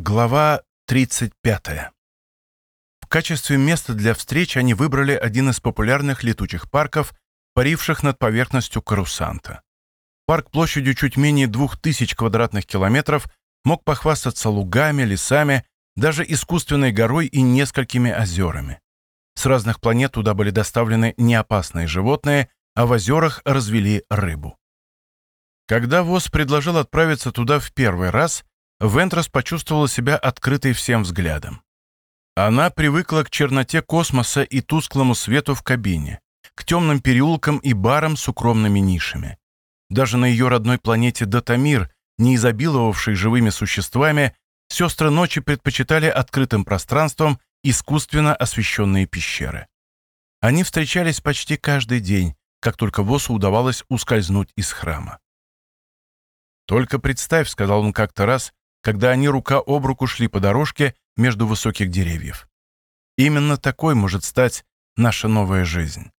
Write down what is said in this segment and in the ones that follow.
Глава 35. В качестве места для встреч они выбрали один из популярных летучих парков, паривших над поверхностью Карусанта. Парк площадью чуть менее 2000 квадратных километров мог похвастаться лугами, лесами, даже искусственной горой и несколькими озерами. С разных планет туда были доставлены неопасные животные, а в озерах развели рыбу. Когда ВОЗ предложил отправиться туда в первый раз, Вентрос почувствовала себя открытой всем взглядом. Она привыкла к черноте космоса и тусклому свету в кабине, к темным переулкам и барам с укромными нишами. Даже на ее родной планете Датамир, не изобиловавшей живыми существами, сестры ночи предпочитали открытым пространством искусственно освещенные пещеры. Они встречались почти каждый день, как только Восу удавалось ускользнуть из храма. «Только представь», — сказал он как-то раз, когда они рука об руку шли по дорожке между высоких деревьев. Именно такой может стать наша новая жизнь.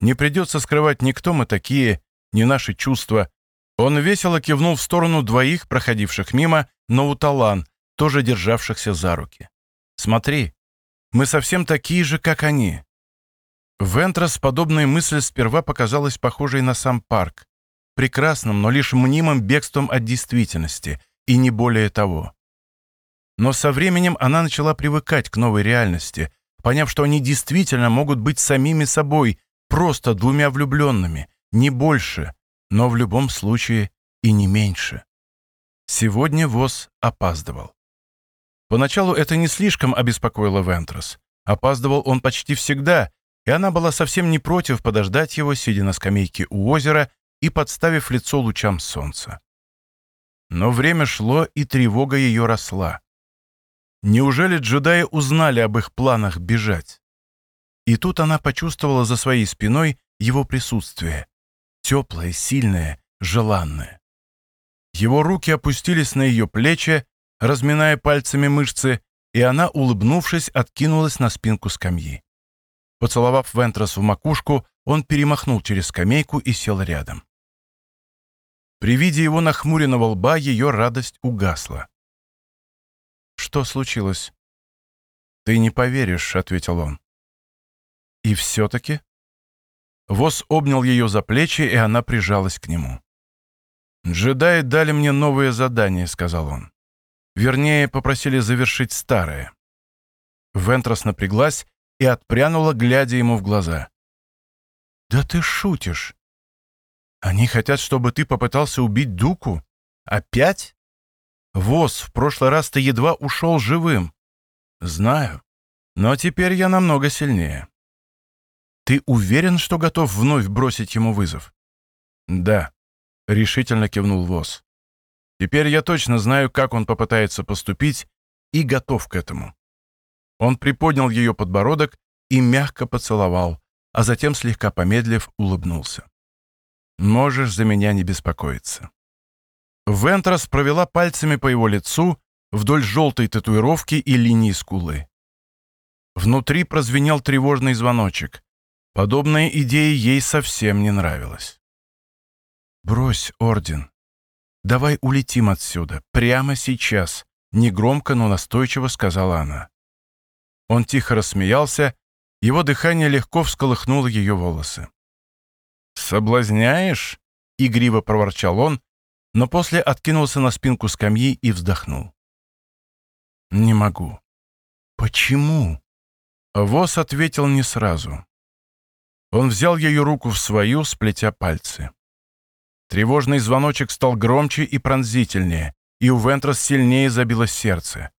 Не придется скрывать ни кто мы такие, ни наши чувства. Он весело кивнул в сторону двоих, проходивших мимо, но у Талан, тоже державшихся за руки. «Смотри, мы совсем такие же, как они». Вентрос подобная мысль сперва показалась похожей на сам парк, прекрасным, но лишь мнимым бегством от действительности — и не более того. Но со временем она начала привыкать к новой реальности, поняв, что они действительно могут быть самими собой, просто двумя влюбленными, не больше, но в любом случае и не меньше. Сегодня ВОЗ опаздывал. Поначалу это не слишком обеспокоило Вентрос. Опаздывал он почти всегда, и она была совсем не против подождать его, сидя на скамейке у озера и подставив лицо лучам солнца. Но время шло, и тревога ее росла. Неужели джедаи узнали об их планах бежать? И тут она почувствовала за своей спиной его присутствие. Теплое, сильное, желанное. Его руки опустились на ее плечи, разминая пальцами мышцы, и она, улыбнувшись, откинулась на спинку скамьи. Поцеловав Вентрос в макушку, он перемахнул через скамейку и сел рядом. При виде его нахмуренного лба ее радость угасла. «Что случилось?» «Ты не поверишь», — ответил он. «И все-таки?» Вос обнял ее за плечи, и она прижалась к нему. «Джедаи дали мне новое задание», — сказал он. Вернее, попросили завершить старое. Вентрос напряглась и отпрянула, глядя ему в глаза. «Да ты шутишь!» Они хотят, чтобы ты попытался убить Дуку? Опять? Воз, в прошлый раз ты едва ушел живым. Знаю. Но теперь я намного сильнее. Ты уверен, что готов вновь бросить ему вызов? Да, решительно кивнул Воз. Теперь я точно знаю, как он попытается поступить, и готов к этому. Он приподнял ее подбородок и мягко поцеловал, а затем, слегка помедлив, улыбнулся. Можешь за меня не беспокоиться». Вентрас провела пальцами по его лицу вдоль желтой татуировки и линии скулы. Внутри прозвенел тревожный звоночек. Подобная идея ей совсем не нравилась. «Брось, Орден. Давай улетим отсюда, прямо сейчас», — негромко, но настойчиво сказала она. Он тихо рассмеялся, его дыхание легко всколыхнуло ее волосы. «Соблазняешь?» — игриво проворчал он, но после откинулся на спинку скамьи и вздохнул. «Не могу». «Почему?» Вос ответил не сразу. Он взял ее руку в свою, сплетя пальцы. Тревожный звоночек стал громче и пронзительнее, и у Вентрос сильнее забилось сердце.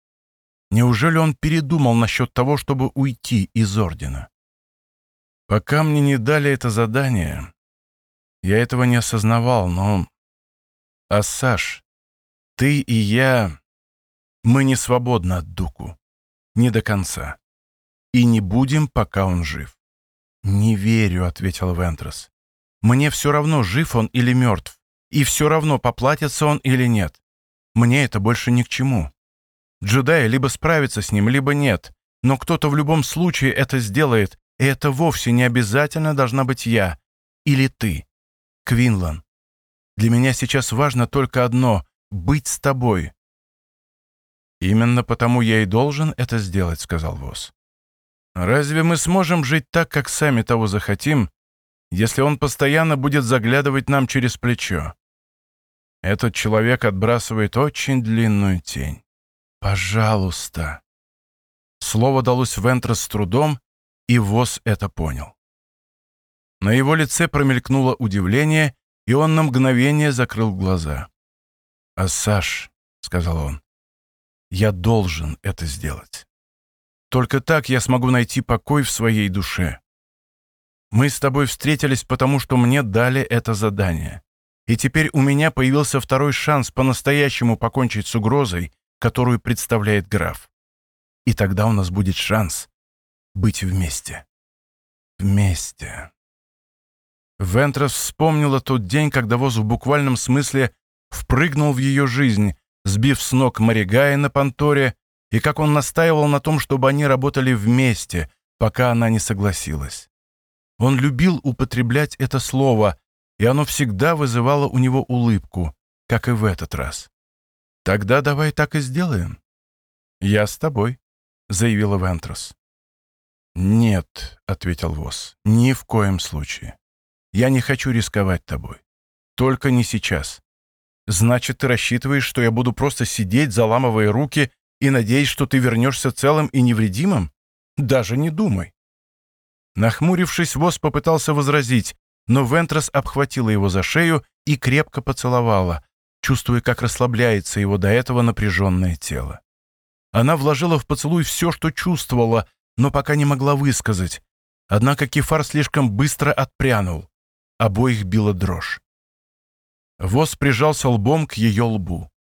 Неужели он передумал насчет того, чтобы уйти из Ордена? Пока мне не дали это задание, я этого не осознавал, но... А Саш, ты и я... Мы не свободны от Дуку. Не до конца. И не будем, пока он жив. «Не верю», — ответил Вентрос. «Мне все равно, жив он или мертв. И все равно, поплатится он или нет. Мне это больше ни к чему. Джедаи либо справятся с ним, либо нет. Но кто-то в любом случае это сделает, и это вовсе не обязательно должна быть я или ты. Квинлан, для меня сейчас важно только одно — быть с тобой. «Именно потому я и должен это сделать», — сказал Вос. «Разве мы сможем жить так, как сами того захотим, если он постоянно будет заглядывать нам через плечо? Этот человек отбрасывает очень длинную тень. Пожалуйста». Слово далось Вентрос с трудом, и Вос это понял. На его лице промелькнуло удивление, и он на мгновение закрыл глаза. «А Саш», — сказал он, — «я должен это сделать. Только так я смогу найти покой в своей душе. Мы с тобой встретились, потому что мне дали это задание. И теперь у меня появился второй шанс по-настоящему покончить с угрозой, которую представляет граф. И тогда у нас будет шанс быть вместе. Вместе. Вентрос вспомнила тот день, когда Воз в буквальном смысле впрыгнул в ее жизнь, сбив с ног Маригая на Панторе, и как он настаивал на том, чтобы они работали вместе, пока она не согласилась. Он любил употреблять это слово, и оно всегда вызывало у него улыбку, как и в этот раз. «Тогда давай так и сделаем». «Я с тобой», — заявила Вентрос. «Нет», — ответил Вос, — «ни в коем случае. Я не хочу рисковать тобой. Только не сейчас. Значит, ты рассчитываешь, что я буду просто сидеть, заламывая руки, и надеясь, что ты вернешься целым и невредимым? Даже не думай. Нахмурившись, Вос попытался возразить, но Вентрос обхватила его за шею и крепко поцеловала, чувствуя, как расслабляется его до этого напряженное тело. Она вложила в поцелуй все, что чувствовала, но пока не могла высказать. Однако Кефар слишком быстро отпрянул. Обоих била дрожь. Воз прижался лбом к ее лбу.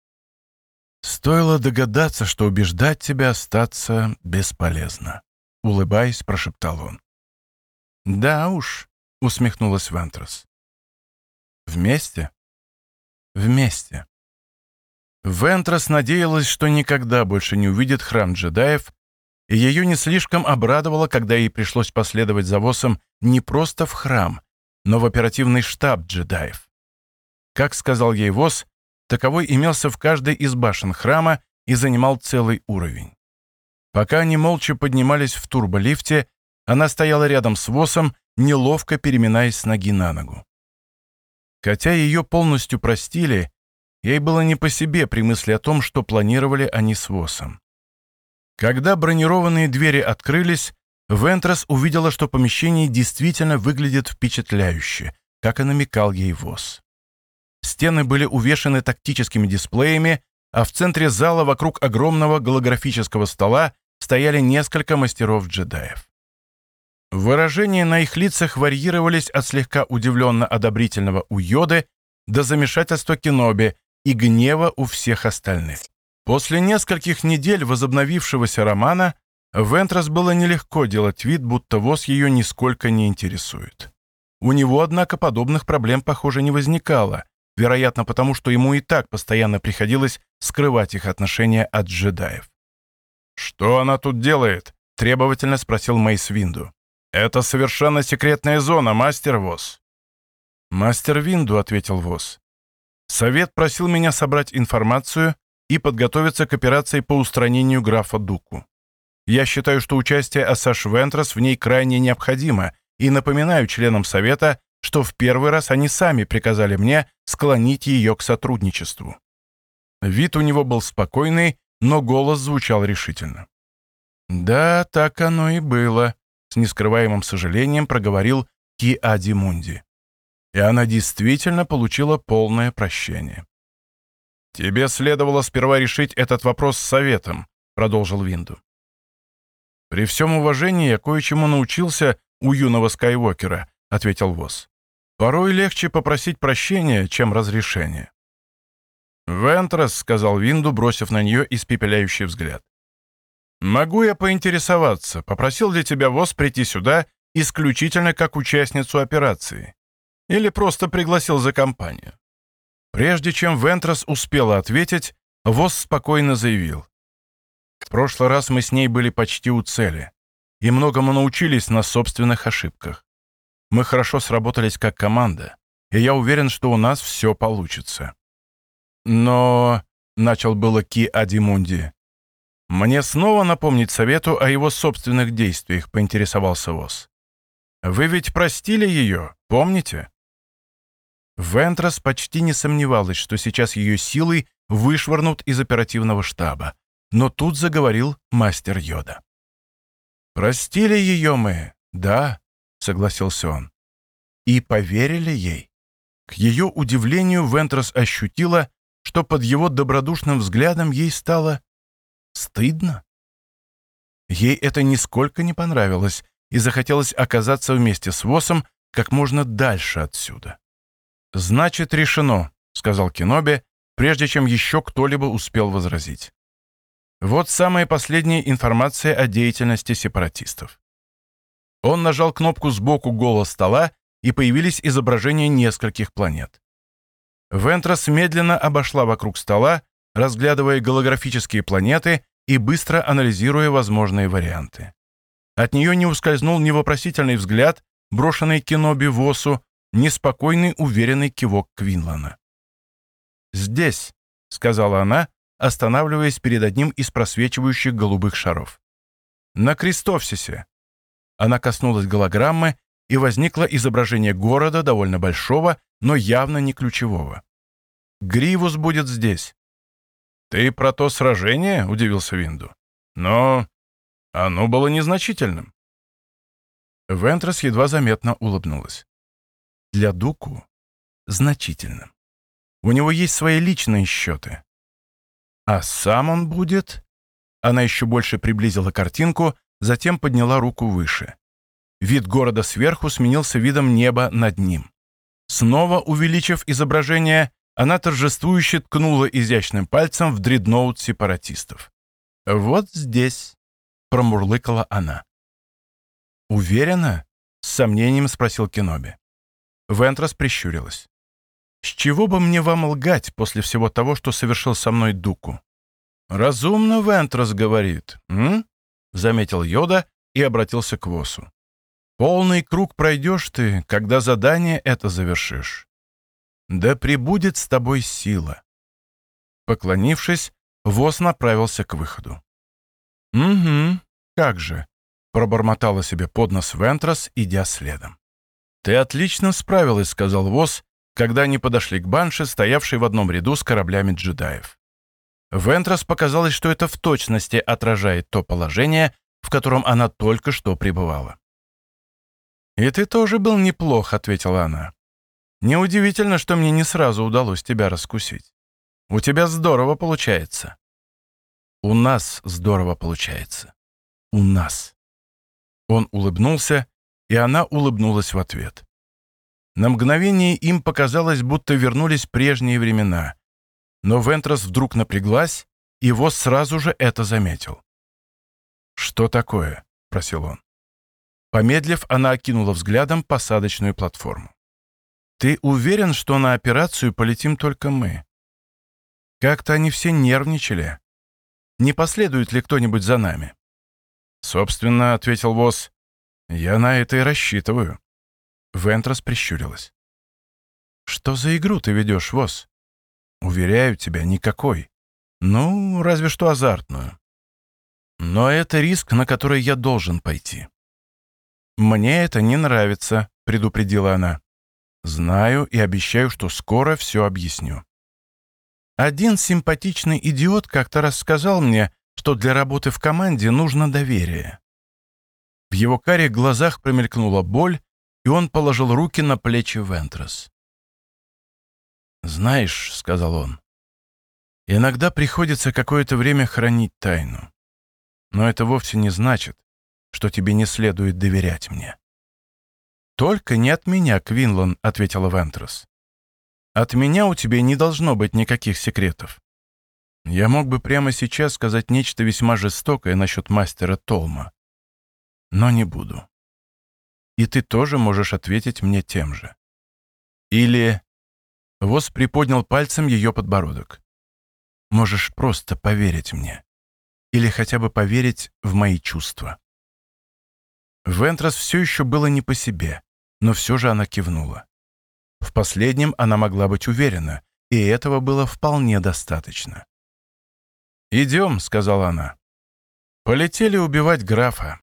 «Стоило догадаться, что убеждать тебя остаться бесполезно», — улыбаясь, прошептал он. «Да уж», — усмехнулась Вентрос. «Вместе?» «Вместе». Вентрос надеялась, что никогда больше не увидит храм джедаев, и ее не слишком обрадовало, когда ей пришлось последовать за Восом не просто в храм, но в оперативный штаб джедаев. Как сказал ей ВОЗ, таковой имелся в каждой из башен храма и занимал целый уровень. Пока они молча поднимались в турболифте, она стояла рядом с ВОСом, неловко переминаясь с ноги на ногу. Хотя ее полностью простили, ей было не по себе при мысли о том, что планировали они с ВОСом. Когда бронированные двери открылись, Вентрас увидела, что помещение действительно выглядит впечатляюще, как и намекал ей ВОЗ. Стены были увешаны тактическими дисплеями, а в центре зала вокруг огромного голографического стола стояли несколько мастеров-джедаев. Выражения на их лицах варьировались от слегка удивленно-одобрительного у Йоды до замешательства Кеноби и гнева у всех остальных. После нескольких недель возобновившегося романа Вентрас было нелегко делать вид, будто ВОЗ ее нисколько не интересует. У него, однако, подобных проблем, похоже, не возникало, вероятно, потому что ему и так постоянно приходилось скрывать их отношения от джедаев. «Что она тут делает?» — требовательно спросил Мейс Винду. «Это совершенно секретная зона, мастер ВОЗ». «Мастер Винду», — ответил ВОЗ. «Совет просил меня собрать информацию и подготовиться к операции по устранению графа Дуку. Я считаю, что участие Асаш Вентрос в ней крайне необходимо, и напоминаю членам Совета, что в первый раз они сами приказали мне склонить ее к сотрудничеству. Вид у него был спокойный, но голос звучал решительно. «Да, так оно и было», — с нескрываемым сожалением проговорил Ки Адимунди. И она действительно получила полное прощение. «Тебе следовало сперва решить этот вопрос с советом», — продолжил Винду. «При всем уважении я кое-чему научился у юного Скайуокера», — ответил Восс. «Порой легче попросить прощения, чем разрешения». «Вентрос», — сказал Винду, бросив на нее испепеляющий взгляд. «Могу я поинтересоваться, попросил ли тебя ВОЗ прийти сюда исключительно как участницу операции? Или просто пригласил за компанию?» Прежде чем Вентрос успела ответить, ВОЗ спокойно заявил. В прошлый раз мы с ней были почти у цели и многому научились на собственных ошибках. Мы хорошо сработались как команда, и я уверен, что у нас все получится. Но, — начал было Ки Адимунди, «Мне снова напомнить совету о его собственных действиях», — поинтересовался Вос. «Вы ведь простили ее, помните?» Вентрас почти не сомневалась, что сейчас ее силой вышвырнут из оперативного штаба. Но тут заговорил мастер Йода. «Простили ее мы, да», — согласился он. «И поверили ей». К ее удивлению Вентрас ощутила, что под его добродушным взглядом ей стало стыдно. Ей это нисколько не понравилось, и захотелось оказаться вместе с Восом как можно дальше отсюда. «Значит, решено», — сказал Кеноби, прежде чем еще кто-либо успел возразить. Вот самая последняя информация о деятельности сепаратистов. Он нажал кнопку сбоку гола стола, и появились изображения нескольких планет. Вентрас медленно обошла вокруг стола, разглядывая голографические планеты и быстро анализируя возможные варианты. От нее не ускользнул ни вопросительный взгляд, брошенный Кеноби Восу, неспокойный, уверенный кивок Квинлана. «Здесь», — сказала она, останавливаясь перед одним из просвечивающих голубых шаров. «На Крестовсисе». Она коснулась голограммы, и возникло изображение города, довольно большого, но явно не ключевого. «Гривус будет здесь». «Ты про то сражение?» — удивился Винду. «Но оно было незначительным». Вентрас едва заметно улыбнулась для Дуку значительным. У него есть свои личные счеты. А сам он будет... Она еще больше приблизила картинку, затем подняла руку выше. Вид города сверху сменился видом неба над ним. Снова увеличив изображение, она торжествующе ткнула изящным пальцем в дредноут сепаратистов. «Вот здесь», — промурлыкала она. «Уверена?» — с сомнением спросил Кеноби. Вентрас прищурилась. «С чего бы мне вам лгать после всего того, что совершил со мной Дуку?» «Разумно Вентрас говорит, м?» — заметил Йода и обратился к Восу. «Полный круг пройдешь ты, когда задание это завершишь. Да прибудет с тобой сила». Поклонившись, Вос направился к выходу. «Угу, как же», — пробормотала себе под нос Вентрас, идя следом. «Ты отлично справилась», — сказал Вос, когда они подошли к банше, стоявшей в одном ряду с кораблями джедаев. Вентрас показалось, что это в точности отражает то положение, в котором она только что пребывала. «И ты тоже был неплох», — ответила она. «Неудивительно, что мне не сразу удалось тебя раскусить. У тебя здорово получается». «У нас здорово получается. У нас». Он улыбнулся, и она улыбнулась в ответ. На мгновение им показалось, будто вернулись прежние времена. Но Вентрос вдруг напряглась, и Вос сразу же это заметил. «Что такое?» — просил он. Помедлив, она окинула взглядом посадочную платформу. «Ты уверен, что на операцию полетим только мы?» Как-то они все нервничали. Не последует ли кто-нибудь за нами? «Собственно», — ответил Вос, «Я на это и рассчитываю». Вентрас прищурилась. «Что за игру ты ведешь, Вос?» «Уверяю тебя, никакой. Ну, разве что азартную. Но это риск, на который я должен пойти». «Мне это не нравится», — предупредила она. «Знаю и обещаю, что скоро все объясню». Один симпатичный идиот как-то рассказал мне, что для работы в команде нужно доверие. В его карих глазах промелькнула боль, и он положил руки на плечи Вентрос. «Знаешь», — сказал он, — «иногда приходится какое-то время хранить тайну. Но это вовсе не значит, что тебе не следует доверять мне». «Только не от меня, Квинлан», — ответила Вентрос. «От меня у тебя не должно быть никаких секретов. Я мог бы прямо сейчас сказать нечто весьма жестокое насчет мастера Толма но не буду. И ты тоже можешь ответить мне тем же. Или... Воз приподнял пальцем ее подбородок. Можешь просто поверить мне. Или хотя бы поверить в мои чувства. Вентрас все еще было не по себе, но все же она кивнула. В последнем она могла быть уверена, и этого было вполне достаточно. «Идем», — сказала она. Полетели убивать графа.